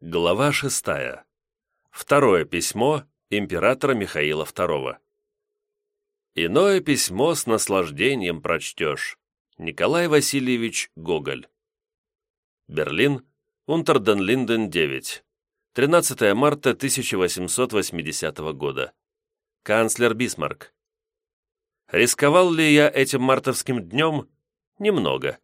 Глава шестая. Второе письмо императора Михаила II. Иное письмо с наслаждением прочтешь. Николай Васильевич Гоголь. Берлин, Унтерден-Линден, 9. 13 марта 1880 года. Канцлер Бисмарк. Рисковал ли я этим мартовским днем? Немного.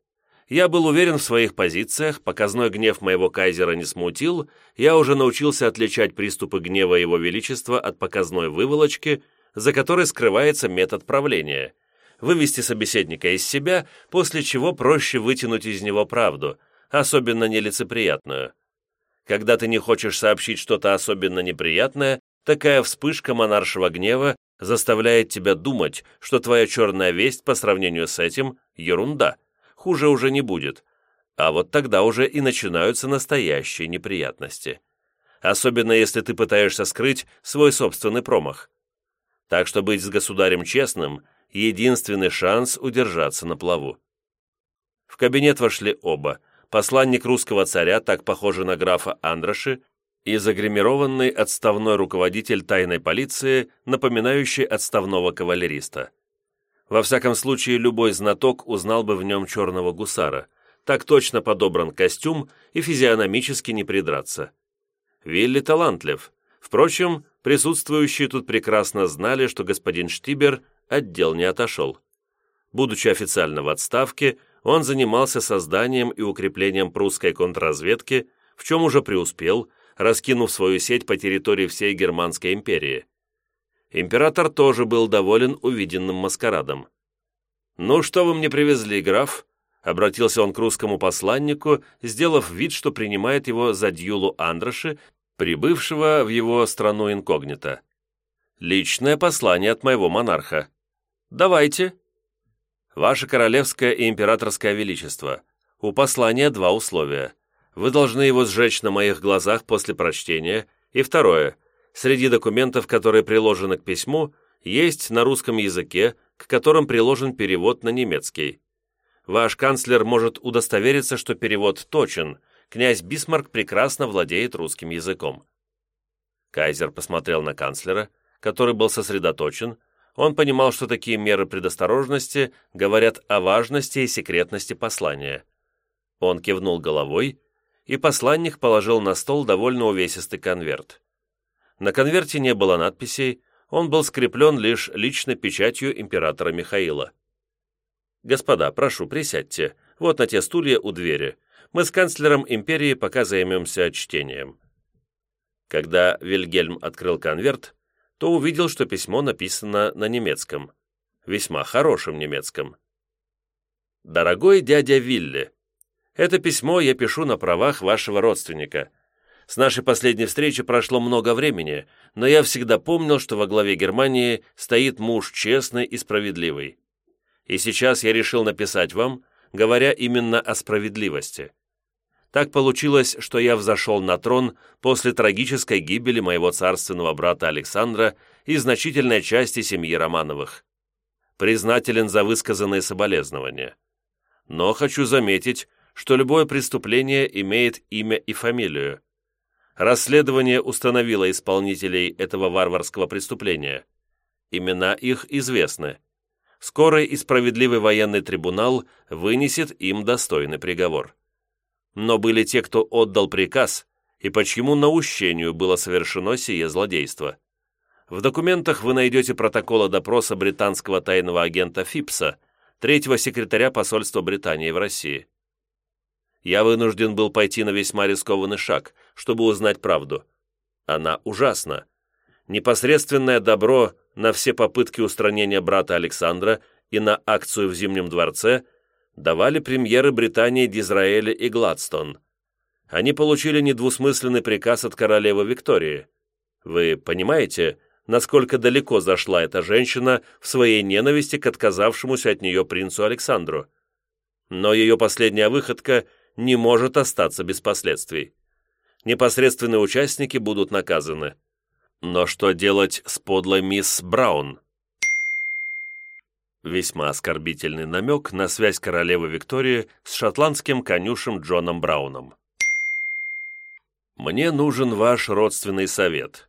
Я был уверен в своих позициях, показной гнев моего кайзера не смутил, я уже научился отличать приступы гнева его величества от показной выволочки, за которой скрывается метод правления. Вывести собеседника из себя, после чего проще вытянуть из него правду, особенно нелицеприятную. Когда ты не хочешь сообщить что-то особенно неприятное, такая вспышка монаршего гнева заставляет тебя думать, что твоя черная весть по сравнению с этим – ерунда – хуже уже не будет. А вот тогда уже и начинаются настоящие неприятности. Особенно если ты пытаешься скрыть свой собственный промах. Так что быть с государем честным – единственный шанс удержаться на плаву. В кабинет вошли оба – посланник русского царя, так похожий на графа Андроши, и загримированный отставной руководитель тайной полиции, напоминающий отставного кавалериста. Во всяком случае, любой знаток узнал бы в нем черного гусара. Так точно подобран костюм и физиономически не придраться. Вилли талантлив. Впрочем, присутствующие тут прекрасно знали, что господин Штибер отдел не отошел. Будучи официально в отставке, он занимался созданием и укреплением прусской контрразведки, в чем уже преуспел, раскинув свою сеть по территории всей Германской империи. Император тоже был доволен увиденным маскарадом. «Ну, что вы мне привезли, граф?» Обратился он к русскому посланнику, сделав вид, что принимает его за Дьюлу Андроши, прибывшего в его страну инкогнито. «Личное послание от моего монарха. Давайте». «Ваше королевское и императорское величество, у послания два условия. Вы должны его сжечь на моих глазах после прочтения, и второе – Среди документов, которые приложены к письму, есть на русском языке, к которым приложен перевод на немецкий. Ваш канцлер может удостовериться, что перевод точен. Князь Бисмарк прекрасно владеет русским языком. Кайзер посмотрел на канцлера, который был сосредоточен. Он понимал, что такие меры предосторожности говорят о важности и секретности послания. Он кивнул головой, и посланник положил на стол довольно увесистый конверт. На конверте не было надписей, он был скреплен лишь личной печатью императора Михаила. «Господа, прошу, присядьте. Вот на те стулья у двери. Мы с канцлером империи пока займемся чтением». Когда Вильгельм открыл конверт, то увидел, что письмо написано на немецком. Весьма хорошем немецком. «Дорогой дядя Вилли, это письмо я пишу на правах вашего родственника – с нашей последней встречи прошло много времени, но я всегда помнил, что во главе Германии стоит муж честный и справедливый. И сейчас я решил написать вам, говоря именно о справедливости. Так получилось, что я взошел на трон после трагической гибели моего царственного брата Александра и значительной части семьи Романовых. Признателен за высказанные соболезнования. Но хочу заметить, что любое преступление имеет имя и фамилию. Расследование установило исполнителей этого варварского преступления. Имена их известны. Скорый и справедливый военный трибунал вынесет им достойный приговор. Но были те, кто отдал приказ, и по чьему наущению было совершено сие злодейство. В документах вы найдете протокол допроса британского тайного агента Фипса, третьего секретаря посольства Британии в России я вынужден был пойти на весьма рискованный шаг, чтобы узнать правду. Она ужасна. Непосредственное добро на все попытки устранения брата Александра и на акцию в Зимнем дворце давали премьеры Британии Дизраэля и Гладстон. Они получили недвусмысленный приказ от королевы Виктории. Вы понимаете, насколько далеко зашла эта женщина в своей ненависти к отказавшемуся от нее принцу Александру? Но ее последняя выходка – не может остаться без последствий. Непосредственные участники будут наказаны. Но что делать с подлой мисс Браун? Весьма оскорбительный намек на связь королевы Виктории с шотландским конюшем Джоном Брауном. Мне нужен ваш родственный совет.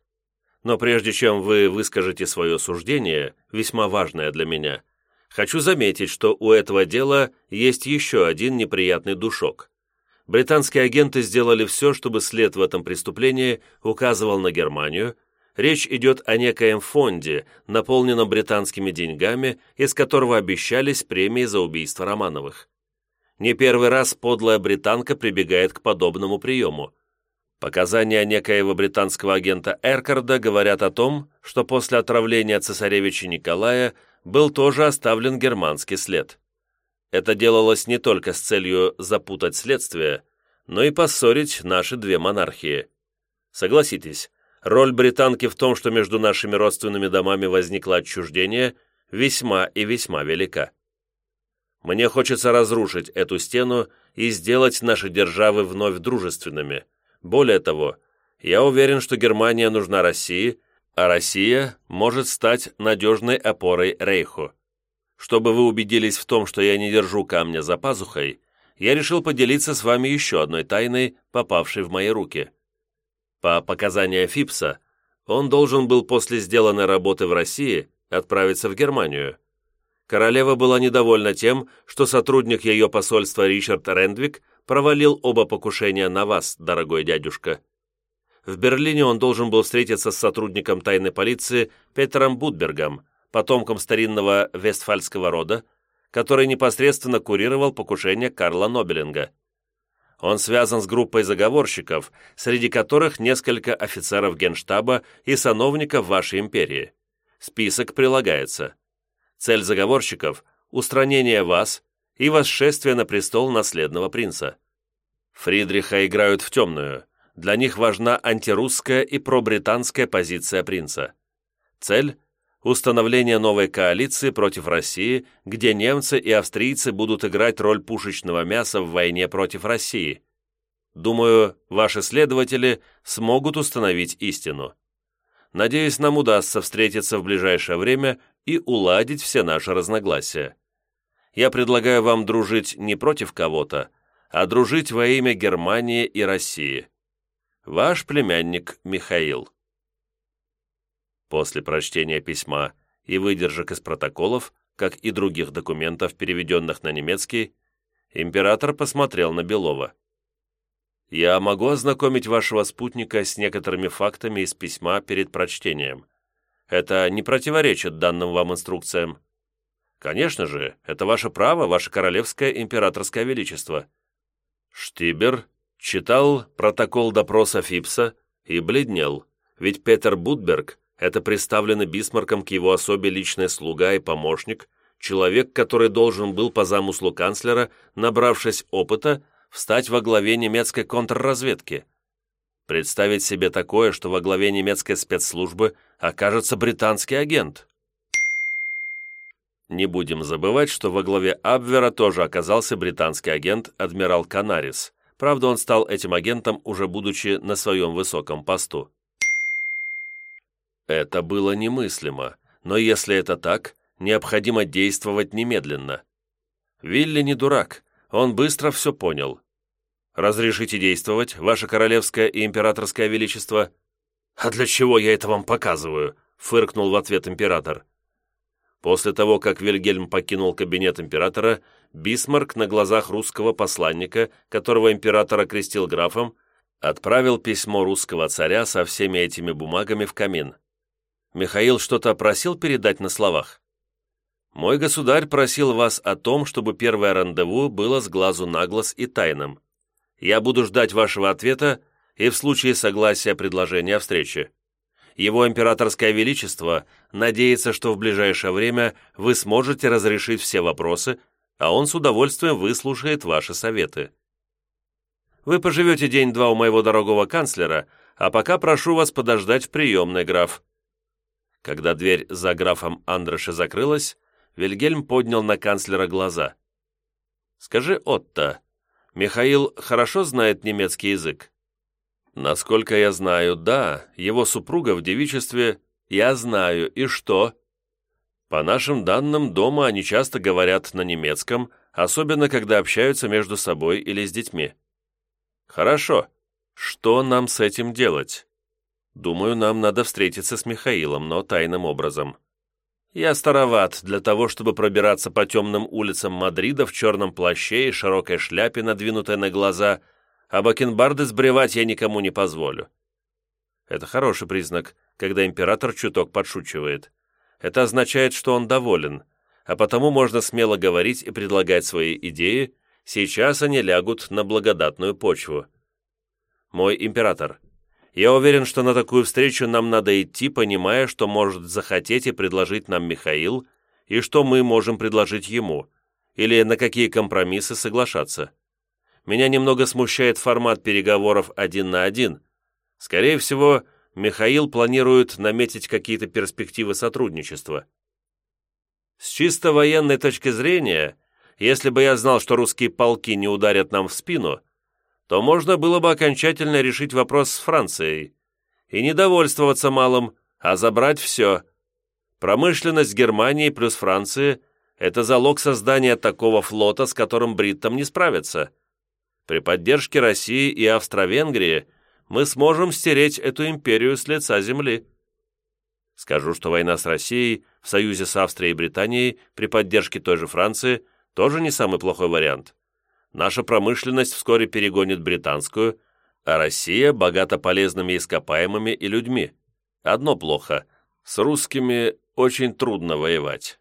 Но прежде чем вы выскажете свое суждение, весьма важное для меня, хочу заметить, что у этого дела есть еще один неприятный душок. Британские агенты сделали все, чтобы след в этом преступлении указывал на Германию, Речь идет о некоем фонде, наполненном британскими деньгами, из которого обещались премии за убийство Романовых. Не первый раз подлая британка прибегает к подобному приему. Показания некоего британского агента Эркарда говорят о том, что после отравления цесаревича Николая был тоже оставлен германский след. Это делалось не только с целью запутать следствие, но и поссорить наши две монархии. Согласитесь, Роль британки в том, что между нашими родственными домами возникло отчуждение, весьма и весьма велика. Мне хочется разрушить эту стену и сделать наши державы вновь дружественными. Более того, я уверен, что Германия нужна России, а Россия может стать надежной опорой Рейху. Чтобы вы убедились в том, что я не держу камня за пазухой, я решил поделиться с вами еще одной тайной, попавшей в мои руки. По показаниям Фипса, он должен был после сделанной работы в России отправиться в Германию. Королева была недовольна тем, что сотрудник ее посольства Ричард Рендвик провалил оба покушения на вас, дорогой дядюшка. В Берлине он должен был встретиться с сотрудником тайной полиции Петером Будбергом, потомком старинного вестфальского рода, который непосредственно курировал покушение Карла Нобелинга. Он связан с группой заговорщиков, среди которых несколько офицеров генштаба и сановников вашей империи. Список прилагается. Цель заговорщиков – устранение вас и восшествие на престол наследного принца. Фридриха играют в темную. Для них важна антирусская и пробританская позиция принца. Цель – установление новой коалиции против России, где немцы и австрийцы будут играть роль пушечного мяса в войне против России. Думаю, ваши следователи смогут установить истину. Надеюсь, нам удастся встретиться в ближайшее время и уладить все наши разногласия. Я предлагаю вам дружить не против кого-то, а дружить во имя Германии и России. Ваш племянник Михаил. После прочтения письма и выдержек из протоколов, как и других документов, переведенных на немецкий, император посмотрел на Белова. «Я могу ознакомить вашего спутника с некоторыми фактами из письма перед прочтением. Это не противоречит данным вам инструкциям». «Конечно же, это ваше право, ваше королевское императорское величество». Штибер читал протокол допроса Фипса и бледнел, ведь Петер Будберг это представленный Бисмарком к его особе личный слуга и помощник, человек, который должен был по замыслу канцлера, набравшись опыта, встать во главе немецкой контрразведки. Представить себе такое, что во главе немецкой спецслужбы окажется британский агент. Не будем забывать, что во главе Абвера тоже оказался британский агент адмирал Канарис. Правда, он стал этим агентом, уже будучи на своем высоком посту. Это было немыслимо, но если это так, необходимо действовать немедленно. Вилли не дурак, он быстро все понял. «Разрешите действовать, ваше королевское и императорское величество?» «А для чего я это вам показываю?» — фыркнул в ответ император. После того, как Вильгельм покинул кабинет императора, Бисмарк на глазах русского посланника, которого император окрестил графом, отправил письмо русского царя со всеми этими бумагами в камин. Михаил что-то просил передать на словах? Мой государь просил вас о том, чтобы первое рандеву было с глазу на глаз и тайным. Я буду ждать вашего ответа и в случае согласия предложения о встрече. Его императорское величество надеется, что в ближайшее время вы сможете разрешить все вопросы, а он с удовольствием выслушает ваши советы. Вы поживете день-два у моего дорогого канцлера, а пока прошу вас подождать в приемной, граф. Когда дверь за графом Андроша закрылась, Вильгельм поднял на канцлера глаза. «Скажи, Отто, Михаил хорошо знает немецкий язык?» «Насколько я знаю, да. Его супруга в девичестве...» «Я знаю. И что?» «По нашим данным, дома они часто говорят на немецком, особенно когда общаются между собой или с детьми». «Хорошо. Что нам с этим делать? Думаю, нам надо встретиться с Михаилом, но тайным образом. Я староват для того, чтобы пробираться по темным улицам Мадрида в черном плаще и широкой шляпе, надвинутой на глаза, а бакенбарды сбривать я никому не позволю. Это хороший признак, когда император чуток подшучивает. Это означает, что он доволен, а потому можно смело говорить и предлагать свои идеи, сейчас они лягут на благодатную почву. Мой император, я уверен, что на такую встречу нам надо идти, понимая, что может захотеть и предложить нам Михаил, и что мы можем предложить ему, или на какие компромиссы соглашаться. Меня немного смущает формат переговоров один на один. Скорее всего, Михаил планирует наметить какие-то перспективы сотрудничества. С чисто военной точки зрения, если бы я знал, что русские полки не ударят нам в спину, то можно было бы окончательно решить вопрос с Францией и не довольствоваться малым, а забрать все. Промышленность Германии плюс Франции – это залог создания такого флота, с которым бриттам не справиться. При поддержке России и Австро-Венгрии мы сможем стереть эту империю с лица земли. Скажу, что война с Россией в союзе с Австрией и Британией при поддержке той же Франции тоже не самый плохой вариант. Наша промышленность вскоре перегонит британскую, а Россия богата полезными ископаемыми и людьми. Одно плохо – с русскими очень трудно воевать.